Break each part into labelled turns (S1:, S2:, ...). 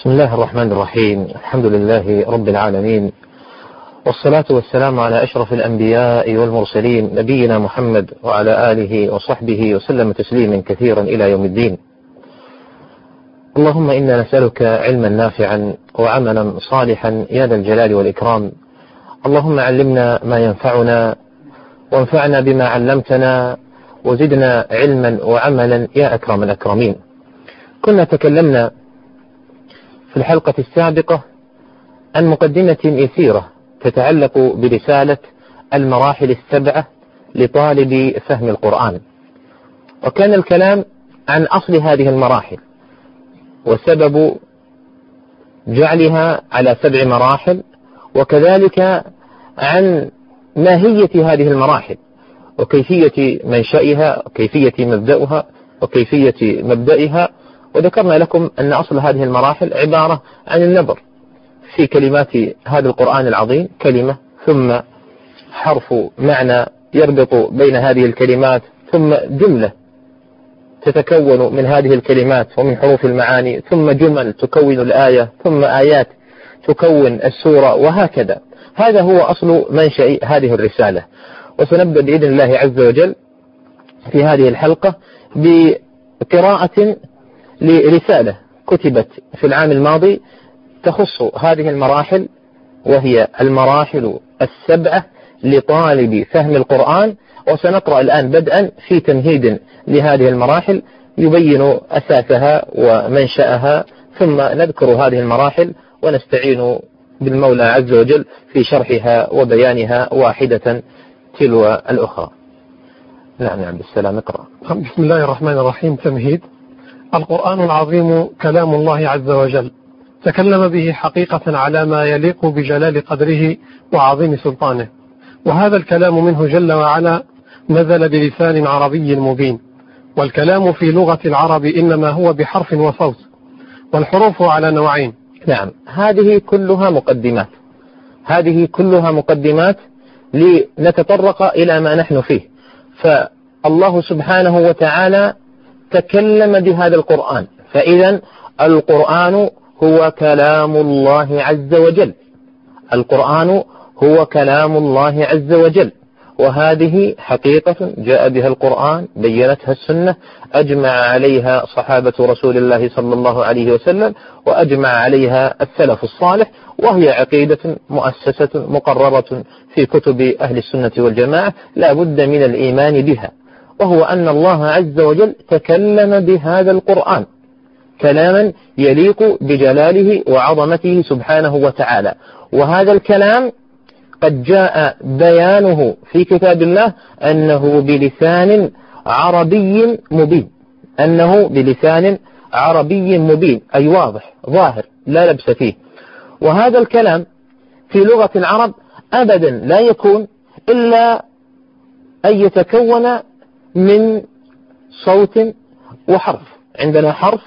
S1: بسم الله الرحمن الرحيم. الحمد لله رب العالمين. والصلاة والسلام على أشرف الأنبياء والمرسلين نبينا محمد وعلى آله وصحبه وسلم تسليما كثيرا إلى يوم الدين. اللهم إنا نسألك علما نافعا وعملا صالحا يا ذا الجلال والإكرام. اللهم علمنا ما ينفعنا وانفعنا بما علمتنا وزدنا علما وعملا يا أكرم الأكرمين. كنا تكلمنا في الحلقة السابقة عن مقدمة يسيرة تتعلق برسالة المراحل السبعة لطالب فهم القرآن. وكان الكلام عن أصل هذه المراحل وسبب جعلها على سبع مراحل وكذلك عن ماهية هذه المراحل وكيفية منشأها وكيفية مبدأها وكيفية مبدئها وذكرنا لكم أن أصل هذه المراحل عبارة عن النبر في كلمات هذا القرآن العظيم كلمة ثم حرف معنى يربط بين هذه الكلمات ثم جملة تتكون من هذه الكلمات ومن حروف المعاني ثم جمل تكون الآية ثم آيات تكون السورة وهكذا. هذا هو أصل منشأ هذه الرسالة. وسنبدأ بإذن الله عز وجل في هذه الحلقة بقراءة لرسالة كتبت في العام الماضي تخص هذه المراحل وهي المراحل السبعة لطالب فهم القرآن وسنقرأ الآن بدءا في تمهيد لهذه المراحل يبين أساسها ومنشأها ثم نذكر هذه المراحل ونستعين بالمولى عز وجل في شرحها وبيانها واحدة تلو الأخرى. نعم نعم بالسلام اقرأ.
S2: بسم الله الرحمن الرحيم تمهيد. القرآن العظيم كلام الله عز وجل تكلم به حقيقة على ما يليق بجلال قدره وعظيم سلطانه. وهذا الكلام منه جل وعلا نزل بلسان عربي مبين. والكلام في لغة العرب إنما هو بحرف وصوت والحروف على نوعين.
S1: نعم. هذه كلها مقدمات. هذه كلها مقدمات لنتطرق إلى ما نحن فيه. فالله سبحانه وتعالى تكلم بهذا القرآن. فإذا القرآن هو كلام الله عز وجل. القرآن هو كلام الله عز وجل. وهذه حقيقة جاء بها القرآن بينتها السنة أجمع عليها صحابة رسول الله صلى الله عليه وسلم وأجمع عليها السلف الصالح وهي عقيدة مؤسسة مقررة في كتب أهل السنة والجماعة لا بد من الإيمان بها. وهو أن الله عز وجل تكلم بهذا القرآن كلاما يليق بجلاله وعظمته سبحانه وتعالى. وهذا الكلام قد جاء بيانه في كتاب الله أنه بلسان عربي مبين. أنه بلسان عربي مبين أي واضح ظاهر لا لبس فيه. وهذا الكلام في لغة العرب أبدا لا يكون إلا أن يتكون من صوت وحرف. عندنا حرف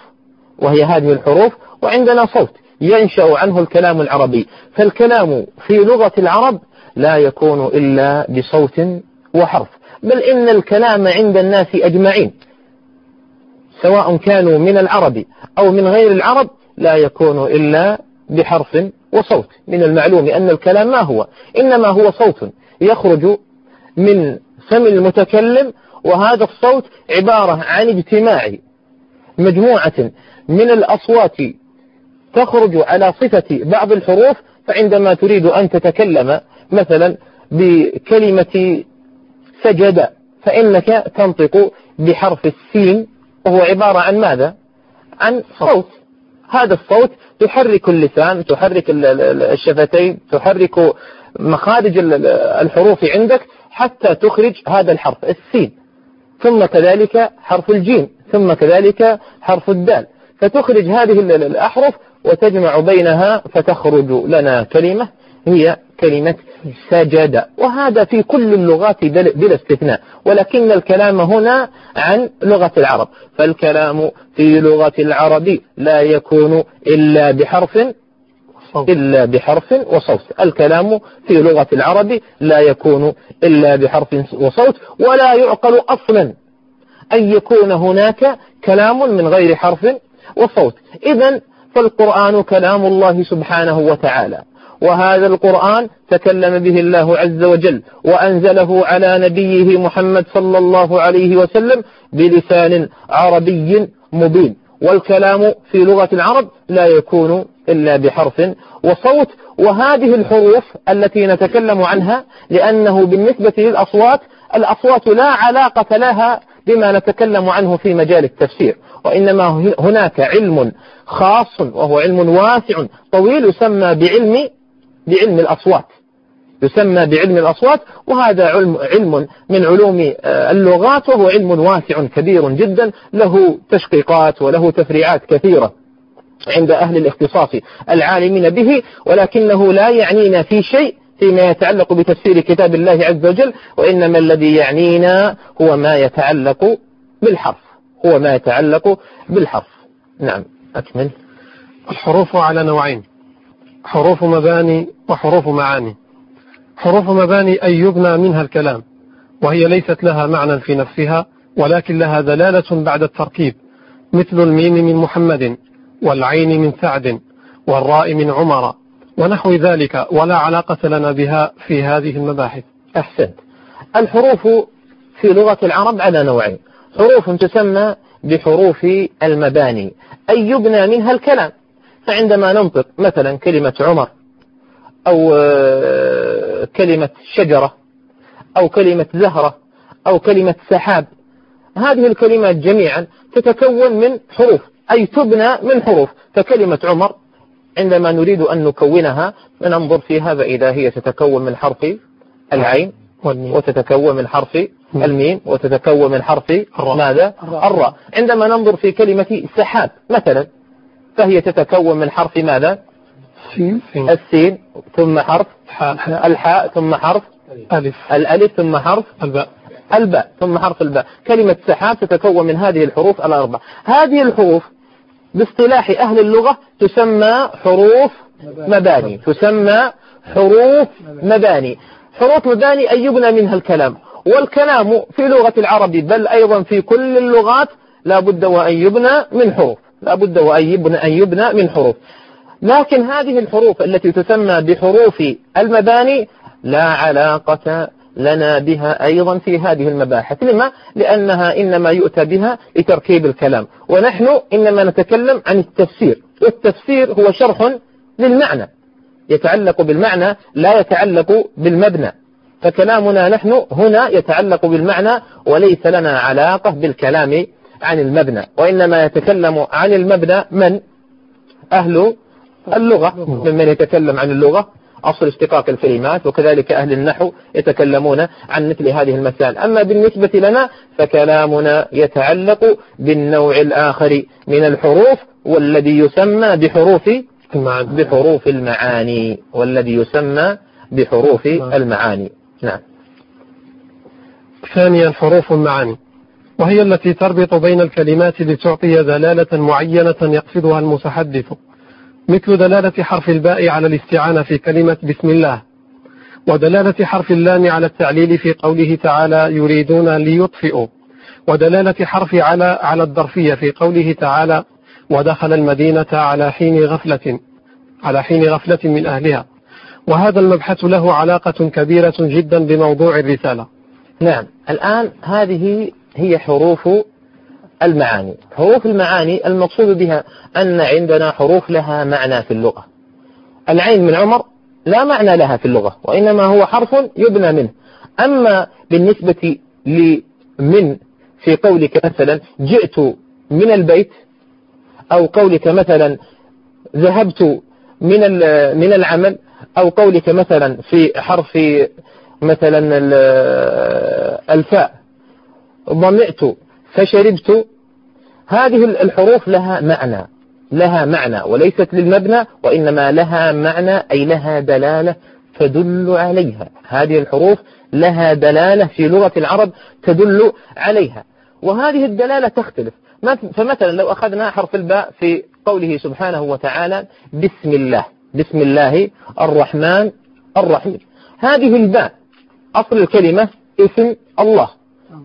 S1: وهي هذه الحروف وعندنا صوت ينشأ عنه الكلام العربي. فالكلام في لغة العرب لا يكون إلا بصوت وحرف بل إن الكلام عند الناس أجمعين. سواء كانوا من العرب أو من غير العرب لا يكون إلا بحرف وصوت. من المعلوم أن الكلام ما هو؟ إنما هو صوت يخرج من فم المتكلم وهذا الصوت عبارة عن اجتماع مجموعة من الأصوات تخرج على صفة بعض الحروف فعندما تريد أن تتكلم مثلا بكلمة سجد فإنك تنطق بحرف السين وهو عبارة عن ماذا؟ عن صوت هذا الصوت تحرك اللسان تحرك الشفتين تحرك مخارج الحروف عندك حتى تخرج هذا الحرف السين ثم كذلك حرف الجيم ثم كذلك حرف الدال. فتخرج هذه الأحرف وتجمع بينها فتخرج لنا كلمة هي كلمة سجد. وهذا في كل اللغات بلا استثناء. ولكن الكلام هنا عن لغة العرب. فالكلام في لغة العرب لا يكون إلا بحرف إلا بحرف وصوت. الكلام في لغة العرب لا يكون إلا بحرف وصوت ولا يعقل أصلا. أن يكون هناك كلام من غير حرف وصوت. إذا فالقرآن كلام الله سبحانه وتعالى. وهذا القرآن تكلم به الله عز وجل وأنزله على نبيه محمد صلى الله عليه وسلم بلسان عربي مبين. والكلام في لغة العرب لا يكون إلا بحرف وصوت وهذه الحروف التي نتكلم عنها لأنه بالنسبة للأصوات الأصوات لا علاقة لها بما نتكلم عنه في مجال التفسير وإنما هناك علم خاص وهو علم واسع طويل يسمى بعلم بعلم الأصوات. يسمى بعلم الأصوات وهذا علم, علم من علوم آه، اللغات وهو علم واسع كبير جدا له تشقيقات وله تفريعات كثيرة عند أهل الاختصاص العالمين به ولكنه لا يعنينا في شيء فيما يتعلق بتفسير كتاب الله عز وجل وإنما الذي يعنينا هو ما يتعلق بالحرف هو ما يتعلق بالحرف. نعم أكمل.
S2: الحروف على نوعين حروف مباني وحروف معاني. حروف مباني أي يبنى منها الكلام وهي ليست لها معنى في نفسها ولكن لها دلالة بعد التركيب مثل الميم من محمد والعين من سعد والراء من عمر ونحو ذلك ولا علاقة لنا بها في هذه المباحث.
S1: أحسنت الحروف في لغة العرب على نوعين. حروف تسمى بحروف المباني أي يبنى منها الكلام. فعندما ننطق مثلا كلمة عمر أو آه، كلمة شجرة أو كلمة زهرة أو كلمة سحاب. هذه الكلمات جميعا تتكون من حروف أي تبنى من حروف. فكلمة عمر عندما نريد أن نكونها ننظر فيها فإذا هي تتكون من حرف العين وتتكون من حرف الميم وتتكون من حرف ماذا؟ الراء. عندما ننظر في كلمة سحاب مثلا فهي تتكون من حرف ماذا؟ السين. ثم حرف. الحاء ثم حرف.
S2: ألف.
S1: الألف ثم حرف.
S2: الباء.
S1: الباء ثم حرف الباء. كلمة سحاب تتكون من هذه الحروف الأربع هذه الحروف باصطلاح أهل اللغة تسمى حروف مباني. تسمى حروف مباني. حروف مباني أي يبنى منها الكلام؟ والكلام في لغة العرب بل أيضا في كل اللغات لا بد وأن يبنى من حروف. لا بد وأن يبنى, أن يبنى من حروف. لكن هذه الحروف التي تسمى بحروف المباني لا علاقة لنا بها أيضا في هذه المباحث. لما؟ لأنها إنما يؤتى بها لتركيب الكلام. ونحن إنما نتكلم عن التفسير والتفسير هو شرح للمعنى. يتعلق بالمعنى لا يتعلق بالمبنى. فكلامنا نحن هنا يتعلق بالمعنى وليس لنا علاقة بالكلام عن المبنى. وإنما يتكلم عن المبنى من؟ أهل اللغة ممن يتكلم عن اللغة أصل اشتقاق الكلمات وكذلك أهل النحو يتكلمون عن مثل هذه المسائل أما بالنسبة لنا فكلامنا يتعلق بالنوع الآخر من الحروف والذي يسمى بحروف بحروف المعاني والذي يسمى بحروف المعاني. نعم.
S2: ثانيا حروف المعاني. وهي التي تربط بين الكلمات لتعطي دلالة معينة يقصدها المتحدث. مثل دلالة حرف الباء على الاستعانة في كلمة بسم الله ودلالة حرف اللام على التعليل في قوله تعالى يريدون ليطفئوا ودلالة حرف على على الظرفية في قوله تعالى ودخل المدينة على حين غفلة على حين غفلة من أهلها. وهذا المبحث له علاقة كبيرة جدا بموضوع الرسالة.
S1: نعم الآن هذه هي حروف المعاني. حروف المعاني المقصود بها أن عندنا حروف لها معنى في اللغة. العين من عمر لا معنى لها في اللغة وإنما هو حرف يبنى منه. أما بالنسبة لمن في قولك مثلا جئت من البيت أو قولك مثلا ذهبت من من العمل أو قولك مثلا في حرف مثلا الفاء ضمئت فشربت. هذه الحروف لها معنى لها معنى وليست للمبنى وإنما لها معنى أي لها دلالة تدل عليها. هذه الحروف لها دلالة في لغة العرب تدل عليها. وهذه الدلالة تختلف. فمثلا لو أخذنا حرف الباء في قوله سبحانه وتعالى بسم الله بسم الله الرحمن الرحيم. هذه الباء أصل الكلمة اسم الله.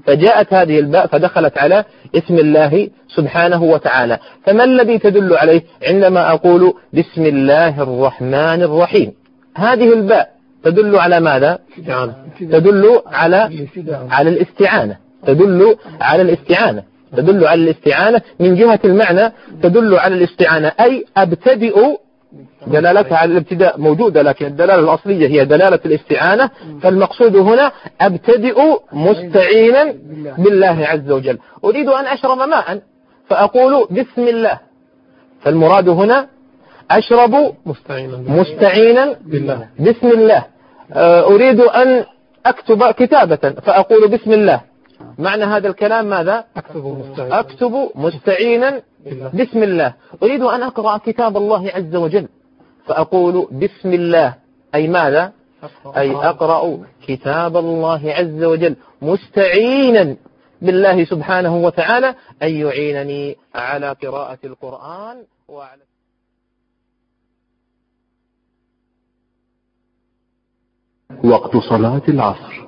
S1: فجاءت هذه الباء فدخلت على اسم الله سبحانه وتعالى. فما الذي تدل عليه عندما أقول بسم الله الرحمن الرحيم؟ هذه الباء تدل على ماذا؟ تدل على على الاستعانة. تدل على الاستعانة. تدل على الاستعانة من جهة المعنى. تدل على الاستعانة. أي أبتدئ دلالتها على الابتداء موجودة لكن الدلالة الأصلية هي دلالة الاستعانة. فالمقصود هنا أبتدئ مستعينا بالله. عز وجل. أريد أن أشرب ماء فأقول بسم الله. فالمراد هنا أشرب مستعينا, مستعينا بالله. بسم الله. آه، أريد أن أكتب كتابة فأقول بسم الله. معنى هذا الكلام ماذا؟ أكتب مستعينا, بسم الله. أريد أن أقرأ كتاب الله عز وجل. فأقول بسم الله. أي ماذا؟ أي أقرأ كتاب الله عز وجل. مستعينا بالله سبحانه وتعالى. أن يعينني على قراءة القرآن وعلى
S3: وقت صلاة العصر.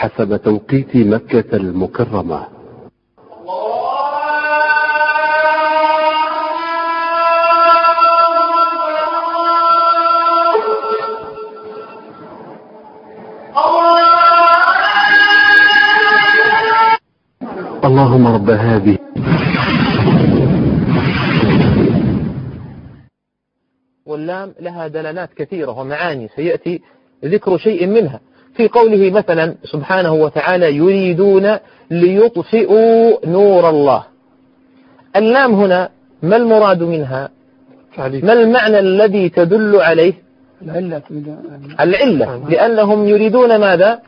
S3: حسب توقيت مكة المكرمة. اللهم رب هذه.
S1: واللام لها دلالات كثيرة ومعاني سيأتي ذكر شيء منها. في قوله مثلا سبحانه وتعالى يريدون ليطفئوا نور الله. اللام هنا ما المراد منها؟ ما المعنى الذي تدل عليه؟ العلة. العلة. لأنهم يريدون ماذا؟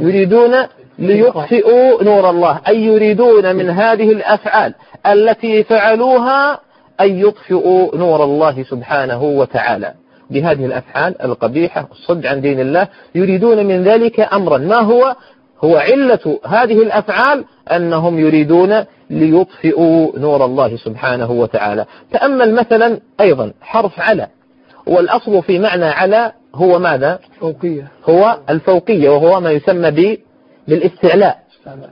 S1: يريدون ليطفئوا نور الله. أي يريدون من هذه الأفعال التي فعلوها أن يطفئوا نور الله سبحانه وتعالى. بهذه الأفعال القبيحة الصد عن دين الله يريدون من ذلك أمرا. ما هو؟ هو علة هذه الأفعال أنهم يريدون ليطفئوا نور الله سبحانه وتعالى. تأمل مثلا أيضا حرف على والأصل في معنى على هو ماذا؟
S2: فوقية.
S1: هو الفوقية وهو ما يسمى بالاستعلاء.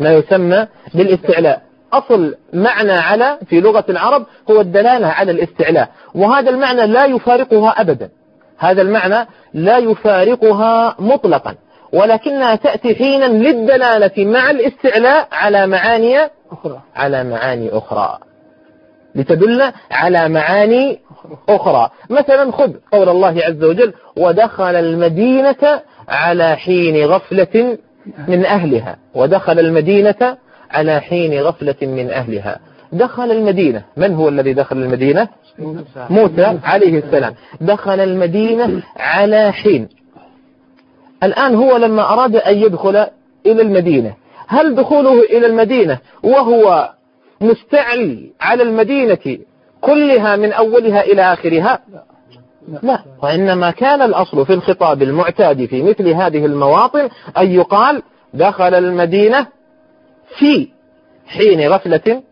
S1: ما يسمى بالاستعلاء. أصل معنى على في لغة العرب هو الدلالة على الاستعلاء وهذا المعنى لا يفارقها أبدا. هذا المعنى لا يفارقها مطلقا ولكنها تأتي حينا للدلالة مع الاستعلاء على معاني أخرى. على معاني أخرى. لتدل على معاني أخرى. مثلا خذ قول الله عز وجل ودخل المدينة على حين غفلة من أهلها. ودخل المدينة على حين غفلة من أهلها. دخل المدينة. من هو الذي دخل المدينة؟ موسى عليه السلام. دخل المدينة على حين. الآن هو لما أراد أن يدخل إلى المدينة. هل دخوله إلى المدينة وهو مستعلي على المدينة كلها من أولها إلى آخرها؟ لا. وإنما كان الأصل في الخطاب المعتاد في مثل هذه المواطن أن يقال دخل المدينة في حين غفلة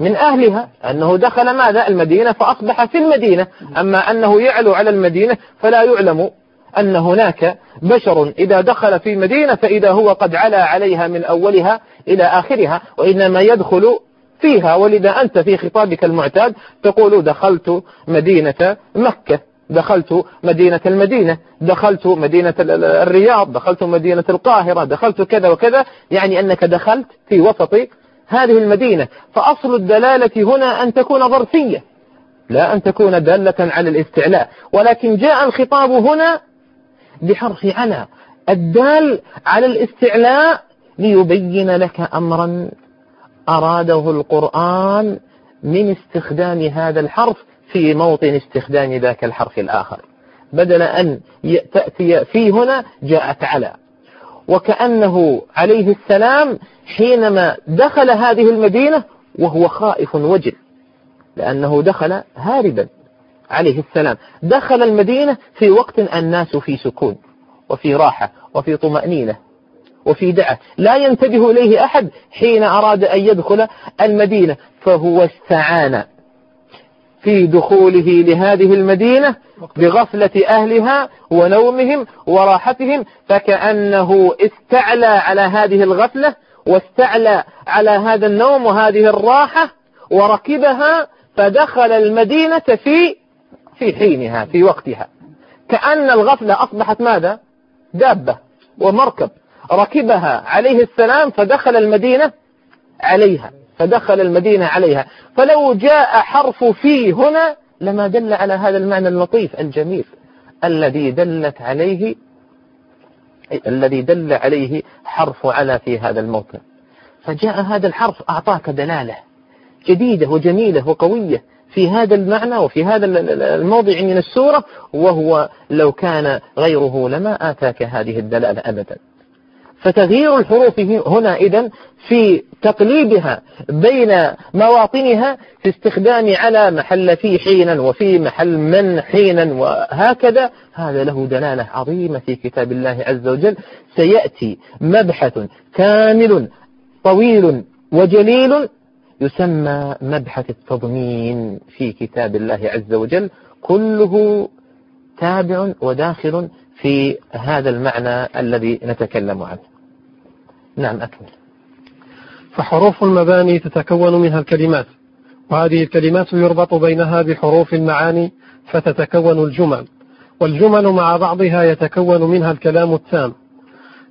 S1: من أهلها أنه دخل ماذا؟ المدينة فأصبح في المدينة. أما أنه يعلو على المدينة فلا يعلم أن هناك بشر إذا دخل في مدينة فإذا هو قد علا عليها من أولها إلى آخرها وإنما يدخل فيها. ولذا أنت في خطابك المعتاد تقول دخلت مدينة مكة دخلت مدينة المدينة دخلت مدينة الرياض دخلت مدينة القاهرة دخلت كذا وكذا. يعني أنك دخلت في وسط هذه المدينة فأصل الدلالة هنا أن تكون ظرفية لا أن تكون دالة على الاستعلاء. ولكن جاء الخطاب هنا بحرف على الدال على الاستعلاء ليبين لك أمرا أراده القرآن من استخدام هذا الحرف في موطن استخدام ذاك الحرف الآخر. بدل أن تأتي في هنا جاءت على. وكأنه عليه السلام حينما دخل هذه المدينة وهو خائف وجل لأنه دخل هاربا عليه السلام. دخل المدينة في وقت الناس في سكون وفي راحة وفي طمأنينة وفي دعة. لا ينتبه إليه أحد حين أراد أن يدخل المدينة فهو استعان في دخوله لهذه المدينة بغفلة أهلها ونومهم وراحتهم فكأنه استعلى على هذه الغفلة واستعلى على هذا النوم وهذه الراحة وركبها فدخل المدينة في في حينها في وقتها. كأن الغفلة أصبحت ماذا؟ دابة ومركب. ركبها عليه السلام فدخل المدينة عليها فدخل المدينة عليها. فلو جاء حرف في هنا لما دل على هذا المعنى اللطيف الجميل الذي دلت عليه الذي دل عليه حرف على في هذا الموطن. فجاء هذا الحرف أعطاك دلالة جديدة وجميلة وقوية في هذا المعنى وفي هذا الموضع من السورة وهو لو كان غيره لما آتاك هذه الدلالة أبدا. فتغيير الحروف هنا إذا في تقليبها بين مواطنها في استخدام على محل في حينا وفي محل من حينا وهكذا. هذا له دلالة عظيمة في كتاب الله عز وجل. سيأتي مبحث كامل طويل وجليل يسمى مبحث التضمين في كتاب الله عز وجل. كله تابع وداخل في هذا المعنى الذي نتكلم عنه. نعم أكمل.
S2: فحروف المباني تتكون منها الكلمات وهذه الكلمات يربط بينها بحروف المعاني فتتكون الجمل والجمل مع بعضها يتكون منها الكلام التام.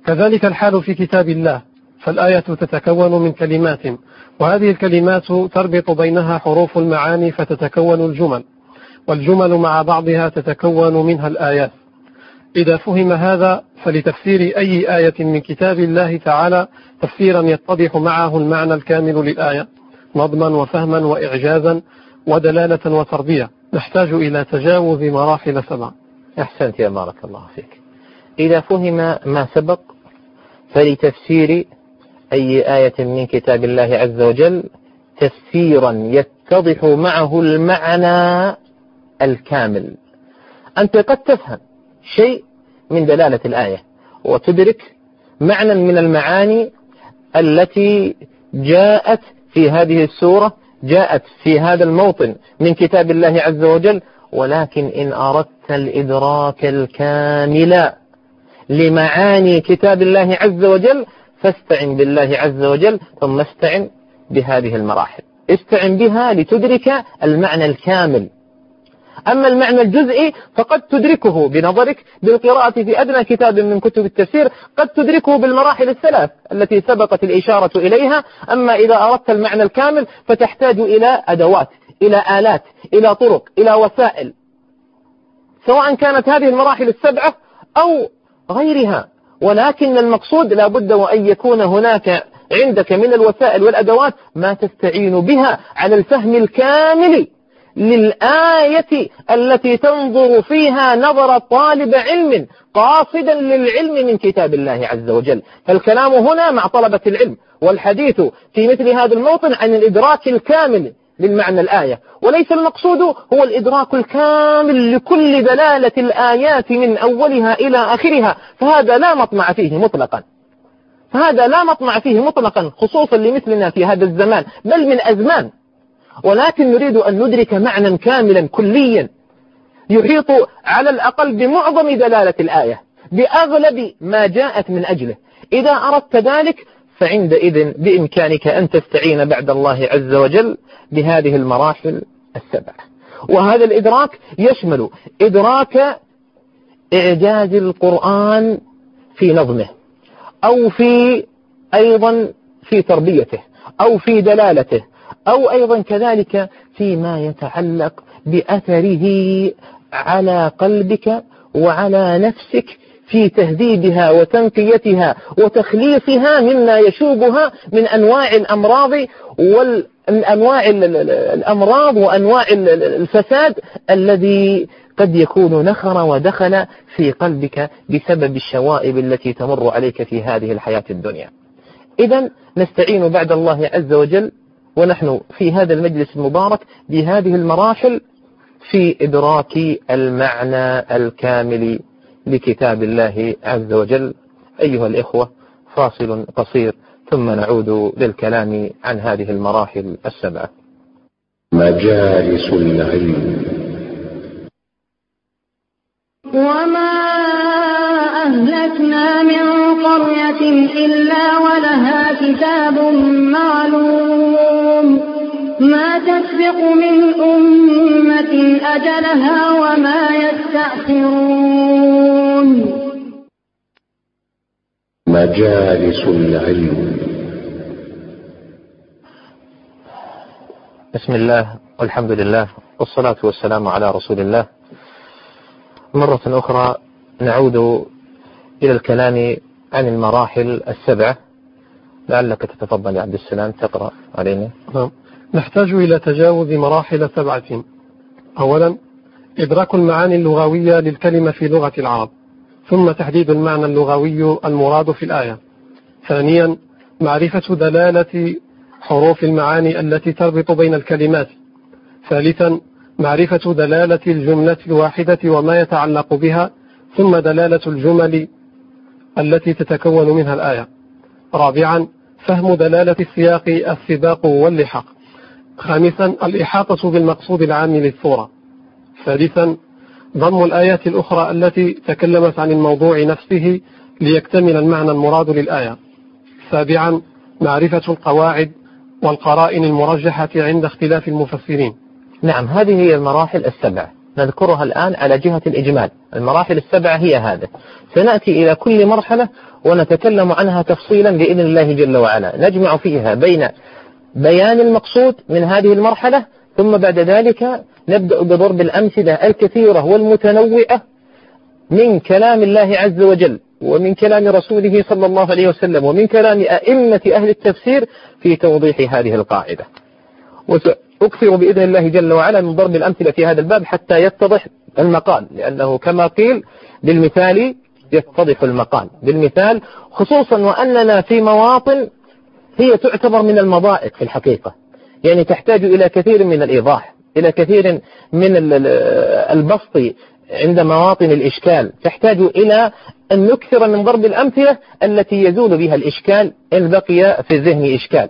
S2: كذلك الحال في كتاب الله فالآية تتكون من كلمات وهذه الكلمات تربط بينها حروف المعاني فتتكون الجمل والجمل مع بعضها تتكون منها الآيات. إذا فهم هذا فلتفسير أي آية من كتاب الله تعالى تفسيرا يتضح معه المعنى الكامل للآية نظما وفهما وإعجازا ودلالة وتربية. نحتاج إلى تجاوز مراحل سبع.
S1: أحسنت يا بارك الله فيك. إذا فهم ما سبق فلتفسير أي آية من كتاب الله عز وجل تفسيرا يتضح معه المعنى الكامل. أنت قد تفهم شيء من دلالة الآية. وتدرك معنى من المعاني التي جاءت في هذه السورة جاءت في هذا الموطن من كتاب الله عز وجل ولكن إن أردت الإدراك الكامل لمعاني كتاب الله عز وجل فاستعن بالله عز وجل ثم استعن بهذه المراحل. استعن بها لتدرك المعنى الكامل. أما المعنى الجزئي فقد تدركه بنظرك بالقراءة في أدنى كتاب من كتب التفسير قد تدركه بالمراحل الثلاث التي سبقت الإشارة إليها. أما إذا أردت المعنى الكامل فتحتاج إلى أدوات إلى آلات إلى طرق إلى وسائل. سواء كانت هذه المراحل السبعة أو غيرها. ولكن المقصود لا بد وأن يكون هناك عندك من الوسائل والأدوات ما تستعين بها على الفهم الكامل للآية التي تنظر فيها نظر طالب علم قاصدا للعلم من كتاب الله عز وجل. فالكلام هنا مع طلبة العلم والحديث في مثل هذا الموطن عن الإدراك الكامل للمعنى الآية. وليس المقصود هو الإدراك الكامل لكل دلالة الآيات من أولها إلى آخرها فهذا لا مطمع فيه مطلقا. فهذا لا مطمع فيه مطلقا خصوصا لمثلنا في هذا الزمان بل من أزمان. ولكن نريد أن ندرك معنى كاملا كليا يحيط على الأقل بمعظم دلالة الآية بأغلب ما جاءت من أجله. إذا أردت ذلك فعندئذ بإمكانك أن تستعين بعد الله عز وجل بهذه المراحل السبعة وهذا الإدراك يشمل إدراك إعجاز القرآن في نظمه أو في أيضا في تربيته أو في دلالته أو أيضا كذلك فيما يتعلق بأثره على قلبك وعلى نفسك في تهذيبها وتنقيتها وتخليصها مما يشوبها من أنواع الأمراض والأنواع الأمراض وأنواع الفساد الذي قد يكون نخر ودخل في قلبك بسبب الشوائب التي تمر عليك في هذه الحياة الدنيا. إذا نستعين بعد الله عز وجل ونحن في هذا المجلس المبارك بهذه المراحل في إدراك المعنى الكامل لكتاب الله عز وجل. أيها الإخوة فاصل قصير ثم نعود للكلام عن هذه المراحل السبعة.
S3: مجالس العلم.
S4: وما أهلكنا من قرية إلا ولها كتاب معلوم. ما تسبق من أمة أجلها وما يستأخرون.
S3: مجالس العلم.
S1: بسم الله والحمد لله والصلاة والسلام على رسول الله. مرة أخرى نعود إلى الكلام عن المراحل السبعة لعلك تتفضل يا عبد السلام تقرأ علينا.
S2: نعم. نحتاج إلى تجاوز مراحل سبعة. أولا إدراك المعاني اللغوية للكلمة في لغة العرب ثم تحديد المعنى اللغوي المراد في الآية. ثانيا معرفة دلالة حروف المعاني التي تربط بين الكلمات. ثالثا معرفة دلالة الجملة الواحدة وما يتعلق بها ثم دلالة الجمل التي تتكون منها الآية. رابعا فهم دلالة السياق السباق واللحاق. خامسا الإحاطة بالمقصود العام للصورة. سادسا ضم الآيات الأخرى التي تكلمت عن الموضوع نفسه ليكتمل المعنى المراد للآية. سابعا معرفة القواعد والقرائن المرجحة عند اختلاف المفسرين.
S1: نعم هذه هي المراحل السبعة نذكرها الآن على جهة الإجمال. المراحل السبعة هي هذا سنأتي إلى كل مرحلة ونتكلم عنها تفصيلا بإذن الله جل وعلا. نجمع فيها بين بيان المقصود من هذه المرحلة ثم بعد ذلك نبدأ بضرب الأمثلة الكثيرة والمتنوعة من كلام الله عز وجل ومن كلام رسوله صلى الله عليه وسلم ومن كلام أئمة أهل التفسير في توضيح هذه القاعدة. وسأكثر بإذن الله جل وعلا من ضرب الأمثلة في هذا الباب حتى يتضح المقال لأنه كما قيل بالمثال يتضح المقال. بالمثال خصوصا وأننا في مواطن هي تعتبر من المضائق في الحقيقة. يعني تحتاج إلى كثير من الإيضاح إلى كثير من البسط عند مواطن الإشكال. تحتاج إلى أن نكثر من ضرب الأمثلة التي يزول بها الإشكال إن بقي في الذهن إشكال.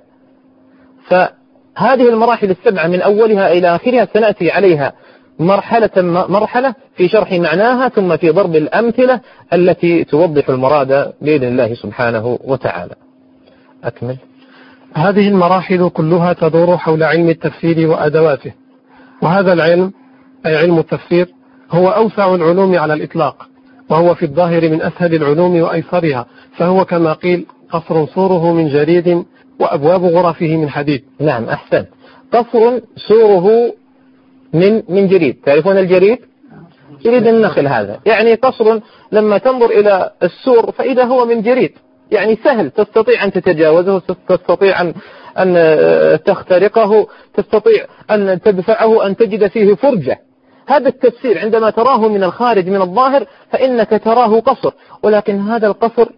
S1: فهذه المراحل السبعة من أولها إلى آخرها سنأتي عليها مرحلة مرحلة في شرح معناها ثم في ضرب الأمثلة التي توضح المراد بإذن الله سبحانه وتعالى. أكمل.
S2: هذه المراحل كلها تدور حول علم التفسير وأدواته. وهذا العلم أي علم التفسير هو أوسع العلوم على الإطلاق وهو في الظاهر من أسهل العلوم وأيسرها فهو كما قيل قصر سوره من جريد وأبواب غرفه من حديد.
S1: نعم أحسن. قصر سوره من من جريد. تعرفون الجريد؟ جريد النخل هذا. يعني قصر لما تنظر إلى السور فإذا هو من جريد. يعني سهل تستطيع أن تتجاوزه تستطيع أن أن تخترقه تستطيع أن تدفعه أن تجد فيه فرجة. هذا التفسير عندما تراه من الخارج من الظاهر فإنك تراه قصر. ولكن هذا القصر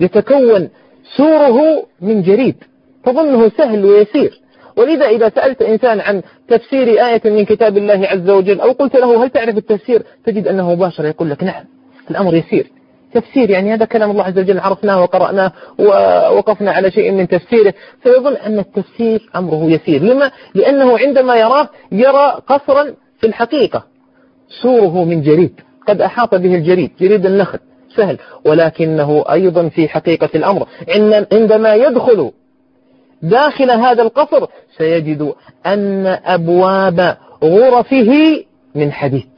S1: يتكون سوره من جريد تظنه سهل ويسير. ولذا إذا سألت إنسان عن تفسير آية من كتاب الله عز وجل أو قلت له هل تعرف التفسير؟ تجد أنه مباشرة يقول لك نعم الأمر يسير. تفسير يعني هذا كلام الله عز وجل عرفناه وقرأناه ووقفنا على شيء من تفسيره. فيظن أن التفسير أمره يسير. لما؟ لأنه عندما يراه يرى قصرا في الحقيقة. سوره من جريد. قد أحاط به الجريد. جريد النخل. سهل. ولكنه أيضا في حقيقة الأمر. عندما يدخل داخل هذا القصر سيجد أن أبواب غرفه من حديد.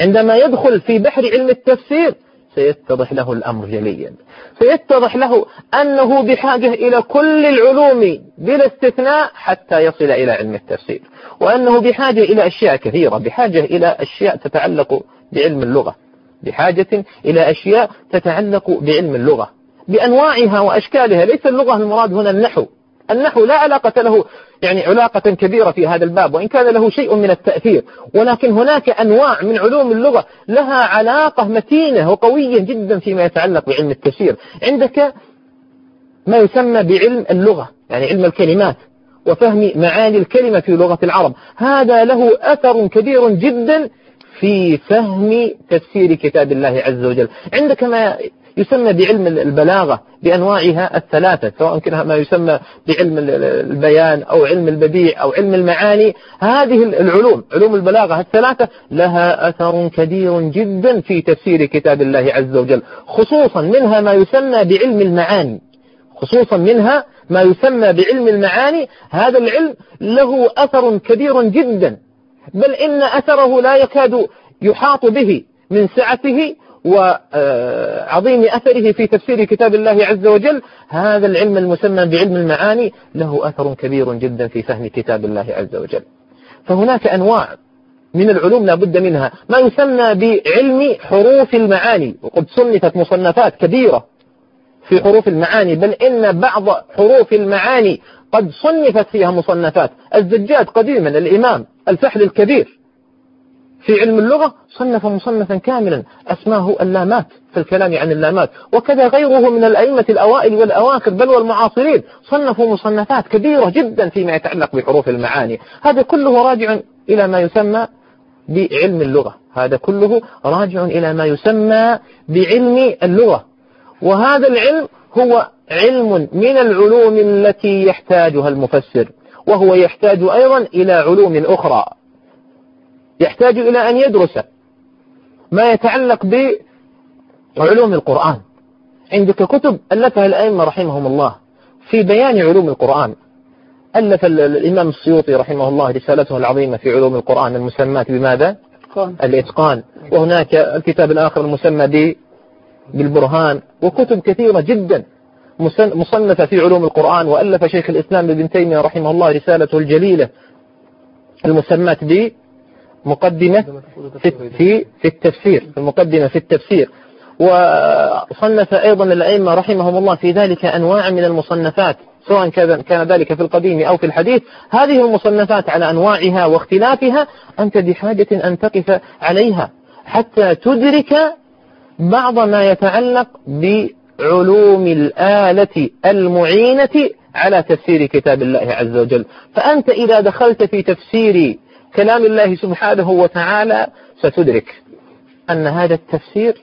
S1: عندما يدخل في بحر علم التفسير سيتضح له الأمر جليا. سيتضح له أنه بحاجة إلى كل العلوم بلا استثناء حتى يصل إلى علم التفسير. وأنه بحاجة إلى أشياء كثيرة بحاجة إلى أشياء تتعلق بعلم اللغة. بحاجة إلى أشياء تتعلق بعلم اللغة. بأنواعها وأشكالها ليس اللغة المراد هنا النحو. النحو لا علاقة له يعني علاقة كبيرة في هذا الباب وإن كان له شيء من التأثير ولكن هناك أنواع من علوم اللغة لها علاقة متينة وقوية جدا فيما يتعلق بعلم التفسير. عندك ما يسمى بعلم اللغة يعني علم الكلمات وفهم معاني الكلمة في لغة العرب. هذا له أثر كبير جدا في فهم تفسير كتاب الله عز وجل. عندك ما يسمى بعلم البلاغة بأنواعها الثلاثة سواء كان ما يسمى بعلم البيان أو علم البديع أو علم المعاني هذه العلوم علوم البلاغة الثلاثة لها أثر كبير جدا في تفسير كتاب الله عز وجل خصوصا منها ما يسمى بعلم المعاني خصوصا منها ما يسمى بعلم المعاني هذا العلم له أثر كبير جدا بل إن أثره لا يكاد يحاط به من سعته وعظيم أثره في تفسير كتاب الله عز وجل هذا العلم المسمى بعلم المعاني له أثر كبير جدا في فهم كتاب الله عز وجل. فهناك أنواع من العلوم لا بد منها. ما يسمى بعلم حروف المعاني وقد صنفت مصنفات كبيرة في حروف المعاني بل إن بعض حروف المعاني قد صنفت فيها مصنفات. الزجاج قديما الإمام الفحل الكبير. في علم اللغة صنف مصنفا كاملا. أسماه اللامات في الكلام عن اللامات. وكذا غيره من الأئمة الأوائل والأواخر بل والمعاصرين صنفوا مصنفات كبيرة جدا فيما يتعلق بحروف المعاني. هذا كله راجع إلى ما يسمى بعلم اللغة. هذا كله راجع إلى ما يسمى بعلم اللغة. وهذا العلم هو علم من العلوم التي يحتاجها المفسر. وهو يحتاج أيضا إلى علوم أخرى. يحتاج إلى أن يدرس ما يتعلق بعلوم القرآن. عندك كتب ألفها الأئمة رحمهم الله في بيان علوم القرآن. ألف الإمام السيوطي رحمه الله رسالته العظيمة في علوم القرآن المسماة بماذا؟ الإتقان. وهناك الكتاب الآخر المسمى بالبرهان. وكتب كثيرة جدا مصنفة في علوم القرآن. وألف شيخ الإسلام ابن تيمية رحمه الله رسالته الجليلة المسماة مقدمة في في التفسير المقدمة في التفسير. وصنف أيضا الأئمة رحمهم الله في ذلك أنواع من المصنفات سواء كان ذلك في القديم أو في الحديث. هذه المصنفات على أنواعها واختلافها أنت بحاجة أن تقف عليها حتى تدرك بعض ما يتعلق بعلوم الآلة المعينة على تفسير كتاب الله عز وجل. فأنت إذا دخلت في تفسير كلام الله سبحانه وتعالى ستدرك أن هذا التفسير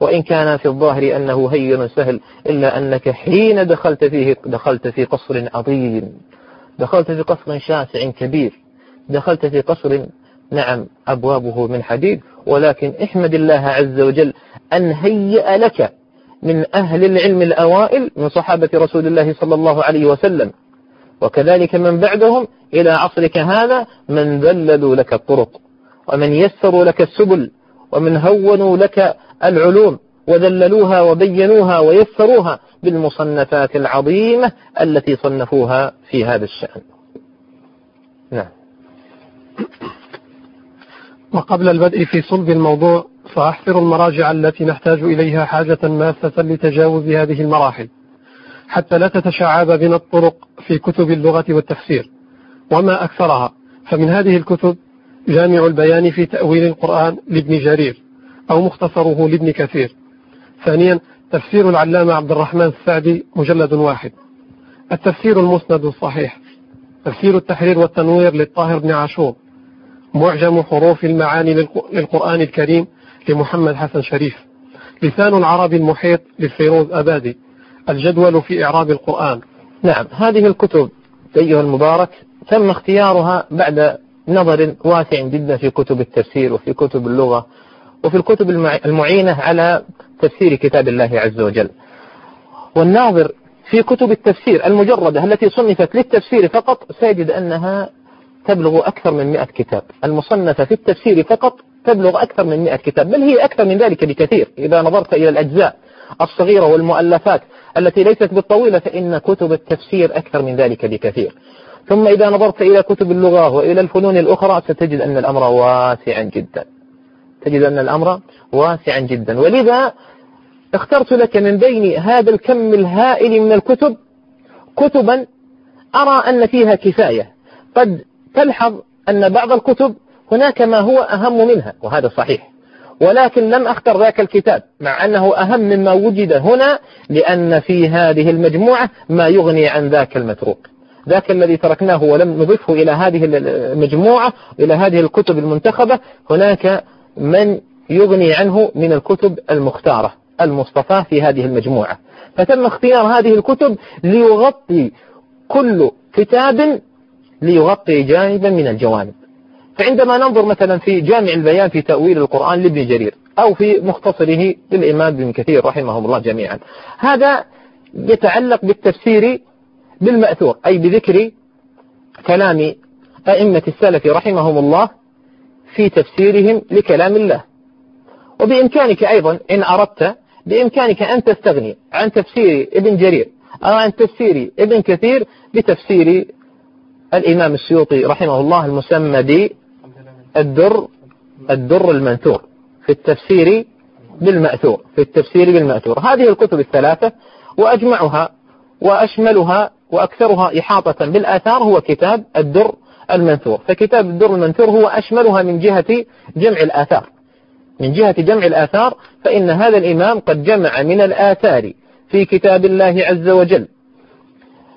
S1: وإن كان في الظاهر أنه هين سهل إلا أنك حين دخلت فيه دخلت في قصر عظيم. دخلت في قصر شاسع كبير. دخلت في قصر نعم أبوابه من حديد. ولكن احمد الله عز وجل أن هيأ لك من أهل العلم الأوائل من صحابة رسول الله صلى الله عليه وسلم. وكذلك من بعدهم إلى عصرك هذا من ذللوا لك الطرق ومن يسروا لك السبل ومن هونوا لك العلوم وذللوها وبينوها ويسروها بالمصنفات العظيمة التي صنفوها في هذا الشأن. نعم.
S2: وقبل البدء في صلب الموضوع فأحفر المراجع التي نحتاج إليها حاجة ماسة لتجاوز هذه المراحل حتى لا تتشعب بنا الطرق في كتب اللغة والتفسير. وما أكثرها. فمن هذه الكتب جامع البيان في تأويل القرآن لابن جرير أو مختصره لابن كثير. ثانيا تفسير العلامة عبد الرحمن السعدي مجلد واحد. التفسير المسند الصحيح. تفسير التحرير والتنوير للطاهر بن عاشور. معجم حروف المعاني للقرآن الكريم لمحمد حسن شريف. لسان العرب المحيط للفيروز أبادي. الجدول في إعراب القرآن.
S1: نعم هذه الكتب أيها المبارك تم اختيارها بعد نظر واسع جدا في كتب التفسير وفي كتب اللغة وفي الكتب المعينة على تفسير كتاب الله عز وجل. والناظر في كتب التفسير المجردة التي صنفت للتفسير فقط سيجد أنها تبلغ أكثر من مئة كتاب. المصنفة في التفسير فقط تبلغ أكثر من مئة كتاب بل هي أكثر من ذلك بكثير. إذا نظرت إلى الأجزاء الصغيرة والمؤلفات التي ليست بالطويلة فإن كتب التفسير أكثر من ذلك بكثير. ثم إذا نظرت إلى كتب اللغة وإلى الفنون الأخرى ستجد أن الأمر واسعا جدا. تجد أن الأمر واسعا جدا. ولذا اخترت لك من بين هذا الكم الهائل من الكتب كتبا أرى أن فيها كفاية. قد تلحظ أن بعض الكتب هناك ما هو أهم منها وهذا صحيح. ولكن لم أختر ذاك الكتاب مع أنه أهم مما وجد هنا لأن في هذه المجموعة ما يغني عن ذاك المتروك. ذاك الذي تركناه ولم نضفه إلى هذه المجموعة إلى هذه الكتب المنتخبة هناك من يغني عنه من الكتب المختارة المصطفى في هذه المجموعة. فتم اختيار هذه الكتب ليغطي كل كتاب ليغطي جانبا من الجوانب. فعندما ننظر مثلا في جامع البيان في تأويل القرآن لابن جرير أو في مختصره للإمام ابن كثير رحمهم الله جميعا هذا يتعلق بالتفسير بالمأثور أي بذكر كلام أئمة السلف رحمهم الله في تفسيرهم لكلام الله. وبإمكانك أيضا إن أردت بإمكانك أن تستغني عن تفسير ابن جرير أو عن تفسير ابن كثير بتفسير الإمام السيوطي رحمه الله المسمى بالدر الدر المنثور في التفسير بالمأثور في التفسير بالمأثور. هذه الكتب الثلاثة وأجمعها وأشملها وأكثرها إحاطة بالآثار هو كتاب الدر المنثور. فكتاب الدر المنثور هو أشملها من جهة جمع الآثار. من جهة جمع الآثار فإن هذا الإمام قد جمع من الآثار في كتاب الله عز وجل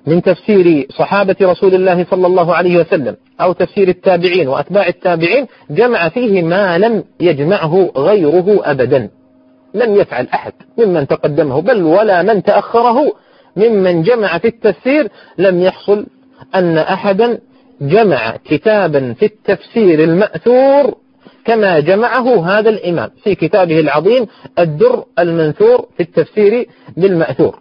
S1: من تفسير صحابة رسول الله صلى الله عليه وسلم أو تفسير التابعين وأتباع التابعين جمع فيه ما لم يجمعه غيره أبدا. لم يفعل أحد ممن تقدمه بل ولا من تأخره. ممن جمع في التفسير لم يحصل أن أحدا جمع كتابا في التفسير المأثور كما جمعه هذا الإمام في كتابه العظيم الدر المنثور في التفسير بالمأثور.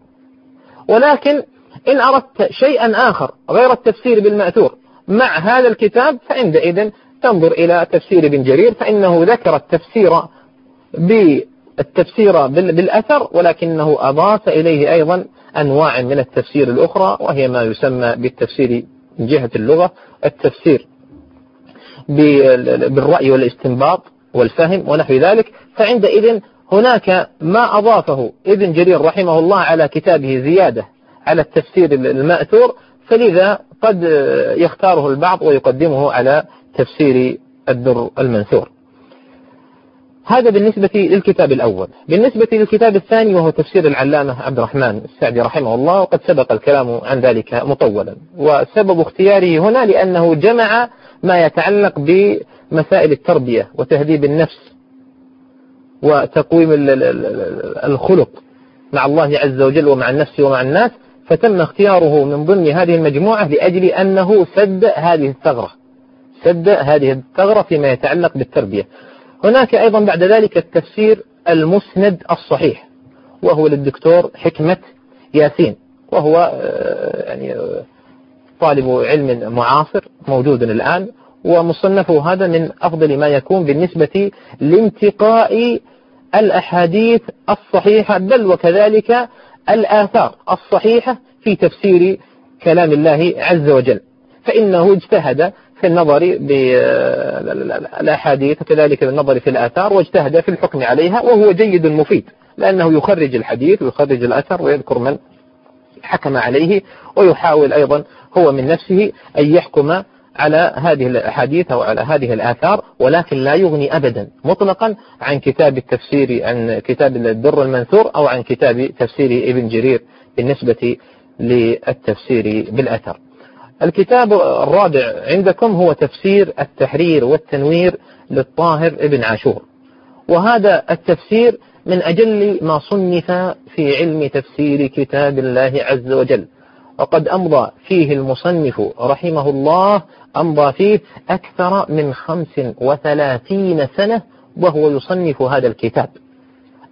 S1: ولكن إن أردت شيئا آخر غير التفسير بالمأثور مع هذا الكتاب فعندئذ تنظر إلى تفسير ابن جرير فإنه ذكر التفسير بالتفسير بالأثر ولكنه أضاف إليه أيضا أنواع من التفسير الأخرى وهي ما يسمى بالتفسير من جهة اللغة التفسير بالرأي والاستنباط والفهم ونحو ذلك. فعندئذ هناك ما أضافه ابن جرير رحمه الله على كتابه زيادة على التفسير المأثور فلذا قد يختاره البعض ويقدمه على تفسير الدر المنثور. هذا بالنسبة للكتاب الأول. بالنسبة للكتاب الثاني وهو تفسير العلامة عبد الرحمن السعدي رحمه الله وقد سبق الكلام عن ذلك مطولا. وسبب اختياره هنا لأنه جمع ما يتعلق بمسائل التربية وتهذيب النفس وتقويم الخلق مع الله عز وجل ومع النفس ومع الناس. فتم اختياره من ضمن هذه المجموعة لأجل أنه سد هذه الثغرة. سد هذه الثغرة فيما يتعلق بالتربية. هناك أيضا بعد ذلك التفسير المسند الصحيح وهو للدكتور حكمة ياسين وهو آه، يعني آه، طالب علم معاصر موجود الآن ومصنفه هذا من أفضل ما يكون بالنسبة لانتقاء الأحاديث الصحيحة بل وكذلك الآثار الصحيحة في تفسير كلام الله عز وجل. فإنه اجتهد في النظر بالأحاديث وكذلك بالنظر في الآثار واجتهد في الحكم عليها وهو جيد مفيد لأنه يخرج الحديث ويخرج الأثر ويذكر من حكم عليه ويحاول أيضا هو من نفسه أن يحكم على هذه الأحاديث أو على هذه الآثار ولكن لا يغني أبدا. مطلقا عن كتاب التفسير عن كتاب الدر المنثور أو عن كتاب تفسير ابن جرير بالنسبة للتفسير بالأثر. الكتاب الرابع عندكم هو تفسير التحرير والتنوير للطاهر ابن عاشور. وهذا التفسير من أجل ما صنف في علم تفسير كتاب الله عز وجل. وقد أمضى فيه المصنف رحمه الله أمضى فيه أكثر من خمس وثلاثين سنة وهو يصنف هذا الكتاب.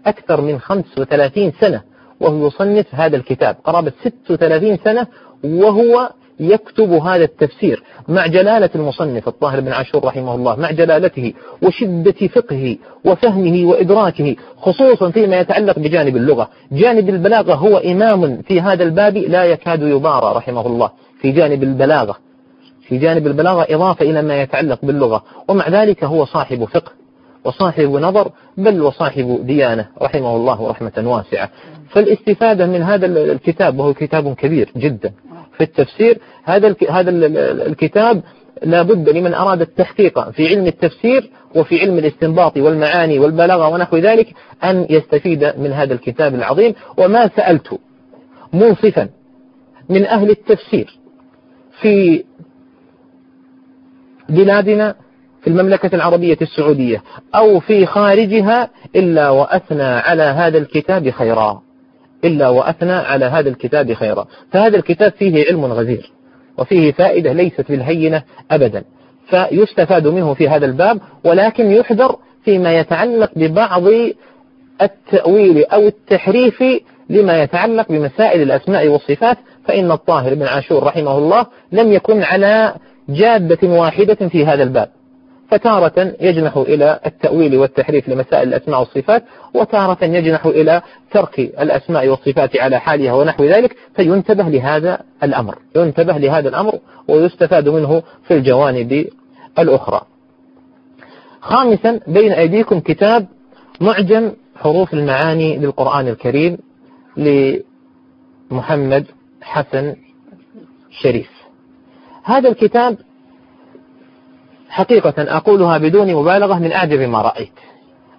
S1: أكثر من خمس وثلاثين سنة وهو يصنف هذا الكتاب. قرابة ست وثلاثين سنة وهو يكتب هذا التفسير مع جلالة المصنف الطاهر بن عاشور رحمه الله مع جلالته وشدة فقهه وفهمه وإدراكه خصوصا فيما يتعلق بجانب اللغة. جانب البلاغة هو إمام في هذا الباب لا يكاد يبارى رحمه الله. في جانب البلاغة في جانب البلاغة إضافة إلى ما يتعلق باللغة. ومع ذلك هو صاحب فقه وصاحب نظر بل وصاحب ديانة رحمه الله رحمة واسعة. فالاستفادة من هذا الكتاب وهو كتاب كبير جدا في التفسير هذا هذا الكتاب لابد لمن أراد التحقيق في علم التفسير وفي علم الاستنباط والمعاني والبلاغة ونحو ذلك أن يستفيد من هذا الكتاب العظيم. وما سألت منصفا من أهل التفسير في بلادنا في المملكة العربية السعودية أو في خارجها إلا وأثنى على هذا الكتاب خيرا. إلا وأثنى على هذا الكتاب خيرا. فهذا الكتاب فيه علم غزير وفيه فائدة ليست بالهينة أبدا. فيستفاد منه في هذا الباب ولكن يحذر فيما يتعلق ببعض التأويل أو التحريف لما يتعلق بمسائل الأسماء والصفات. فإن الطاهر بن عاشور رحمه الله لم يكن على جادة واحدة في هذا الباب. فتارة يجنح إلى التأويل والتحريف لمسائل الأسماء والصفات وتارة يجنح إلى ترك الأسماء والصفات على حالها ونحو ذلك فينتبه لهذا الأمر. ينتبه لهذا الأمر ويستفاد منه في الجوانب الأخرى. خامسا بين أيديكم كتاب معجم حروف المعاني للقرآن الكريم لمحمد حسن شريف. هذا الكتاب حقيقة أقولها بدون مبالغة من أعجب ما رأيت.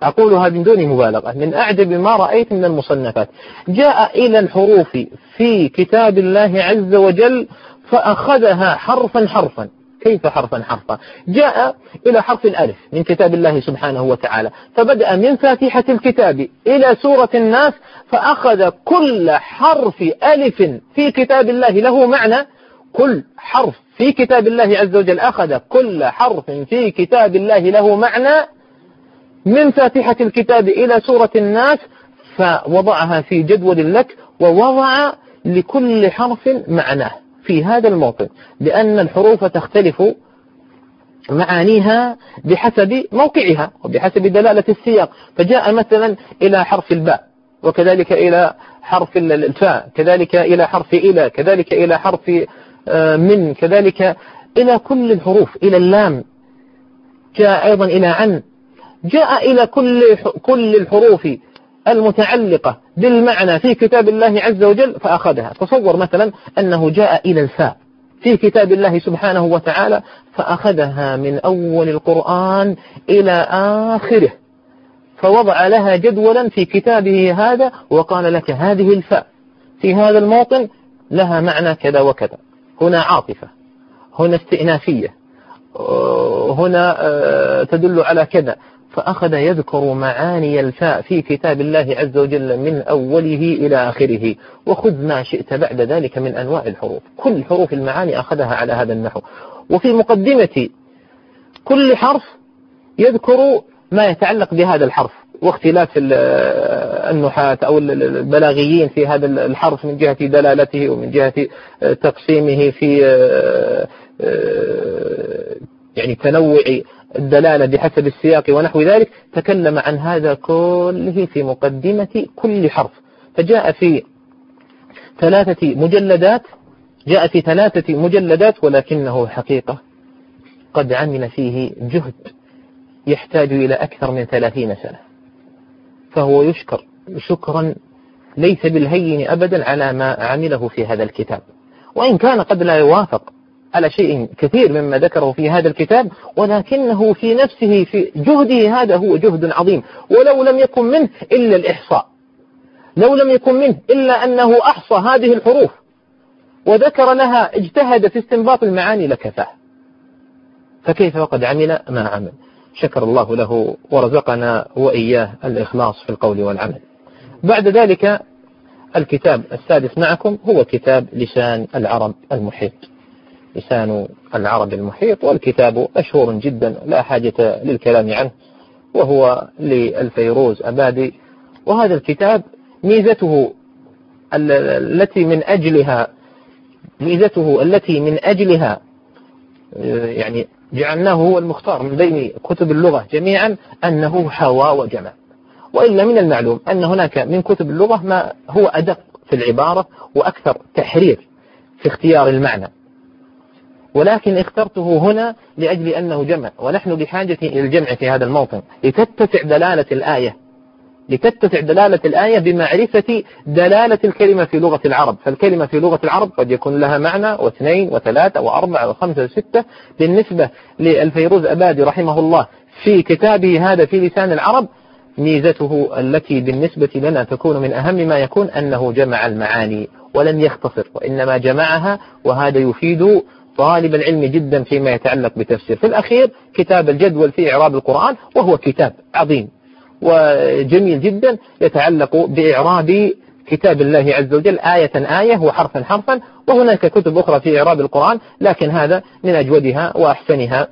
S1: أقولها بدون مبالغة من أعجب ما رأيت من المصنفات. جاء إلى الحروف في كتاب الله عز وجل فأخذها حرفا حرفا. كيف حرفا حرفا؟ جاء إلى حرف الألف من كتاب الله سبحانه وتعالى. فبدأ من فاتحة الكتاب إلى سورة الناس فأخذ كل حرف ألف في كتاب الله له معنى كل حرف في كتاب الله عز وجل أخذ كل حرف في كتاب الله له معنى من فاتحة الكتاب إلى سورة الناس فوضعها في جدول لك ووضع لكل حرف معناه في هذا الموطن لأن الحروف تختلف معانيها بحسب موقعها وبحسب دلالة السياق. فجاء مثلا إلى حرف الباء وكذلك إلى حرف الفاء كذلك إلى حرف إلى كذلك إلى حرف من كذلك إلى كل الحروف إلى اللام جاء أيضا إلى عن جاء إلى كل كل الحروف المتعلقة بالمعنى في كتاب الله عز وجل فأخذها. تصور مثلا أنه جاء إلى الفاء في كتاب الله سبحانه وتعالى فأخذها من أول القرآن إلى آخره فوضع لها جدولا في كتابه هذا وقال لك هذه الفاء في هذا الموطن لها معنى كذا وكذا. هنا عاطفة هنا استئنافية هنا آه، تدل على كذا. فأخذ يذكر معاني الفاء في كتاب الله عز وجل من أوله إلى آخره. وخذ ما شئت بعد ذلك من أنواع الحروف. كل حروف المعاني أخذها على هذا النحو. وفي مقدمة كل حرف يذكر ما يتعلق بهذا الحرف. واختلاف النحاة أو البلاغيين في هذا الحرف من جهة دلالته ومن جهة تقسيمه في يعني تنوع الدلالة بحسب السياق ونحو ذلك تكلم عن هذا كله في مقدمة كل حرف. فجاء في ثلاثة مجلدات جاء في ثلاثة مجلدات ولكنه حقيقة. قد عمل فيه جهد يحتاج إلى أكثر من ثلاثين سنة. فهو يشكر شكرا ليس بالهين أبدا على ما عمله في هذا الكتاب. وإن كان قد لا يوافق على شيء كثير مما ذكره في هذا الكتاب ولكنه في نفسه في جهده هذا هو جهد عظيم. ولو لم يكن منه إلا الإحصاء. لو لم يكن منه إلا أنه أحصى هذه الحروف. وذكر لها اجتهد في استنباط المعاني لكفاه. فكيف وقد عمل؟ ما عمل. شكر الله له ورزقنا وإياه الإخلاص في القول والعمل. بعد ذلك الكتاب السادس معكم هو كتاب لسان العرب المحيط. لسان العرب المحيط والكتاب مشهور جدا لا حاجة للكلام عنه وهو للفيروز أبادي. وهذا الكتاب ميزته التي من أجلها ميزته التي من أجلها يعني جعلناه هو المختار من بين كتب اللغة جميعا أنه حوى وجمع وإلا من المعلوم أن هناك من كتب اللغة ما هو أدق في العبارة وأكثر تحرير في اختيار المعنى. ولكن اخترته هنا لأجل أنه جمع. ونحن بحاجة إلى الجمع في هذا الموطن لتتسع دلالة الآية لتتسع دلالة الآية بمعرفة دلالة الكلمة في لغة العرب. فالكلمة في لغة العرب قد يكون لها معنى واثنين وثلاثة وأربعة وخمسة وستة بالنسبة للفيروز أبادي رحمه الله في كتابه هذا في لسان العرب ميزته التي بالنسبة لنا تكون من أهم ما يكون أنه جمع المعاني ولم يختصر وإنما جمعها وهذا يفيد طالب العلم جدا فيما يتعلق بتفسير. في الأخير كتاب الجدول في إعراب القرآن وهو كتاب عظيم. وجميل جدا يتعلق بإعراب كتاب الله عز وجل آية آية وحرفا حرفا وهناك كتب أخرى في إعراب القرآن لكن هذا من أجودها وأحسنها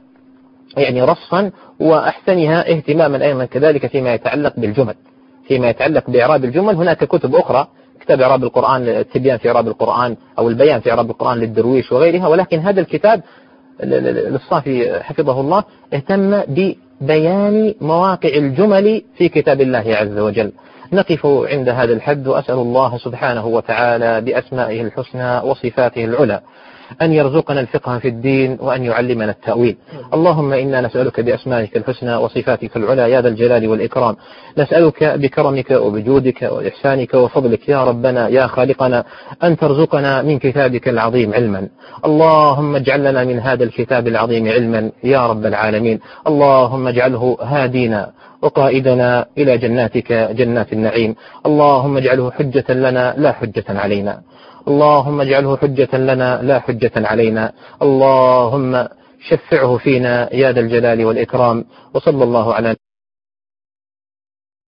S1: يعني رصا وأحسنها اهتماما أيضا كذلك فيما يتعلق بالجمل. فيما يتعلق بإعراب الجمل هناك كتب أخرى كتاب إعراب القرآن التبيان في إعراب القرآن أو البيان في إعراب القرآن للدرويش وغيرها ولكن هذا الكتاب للصافي حفظه الله اهتم ببيان مواقع الجمل في كتاب الله عز وجل. نقف عند هذا الحد وأسأل الله سبحانه وتعالى بأسمائه الحسنى وصفاته العلى. أن يرزقنا الفقه في الدين وأن يعلمنا التأويل. اللهم إنا نسألك بأسمائك الحسنى وصفاتك العلى يا ذا الجلال والإكرام. نسألك بكرمك وبجودك وإحسانك وفضلك يا ربنا يا خالقنا أن ترزقنا من كتابك العظيم علما. اللهم اجعل لنا من هذا الكتاب العظيم علما يا رب العالمين. اللهم اجعله هادينا وقائدنا إلى جناتك جنات النعيم. اللهم اجعله حجة لنا لا حجة علينا. اللهم اجعله حجة لنا لا حجة علينا. اللهم شفعه فينا يا ذا الجلال والإكرام. وصلى الله على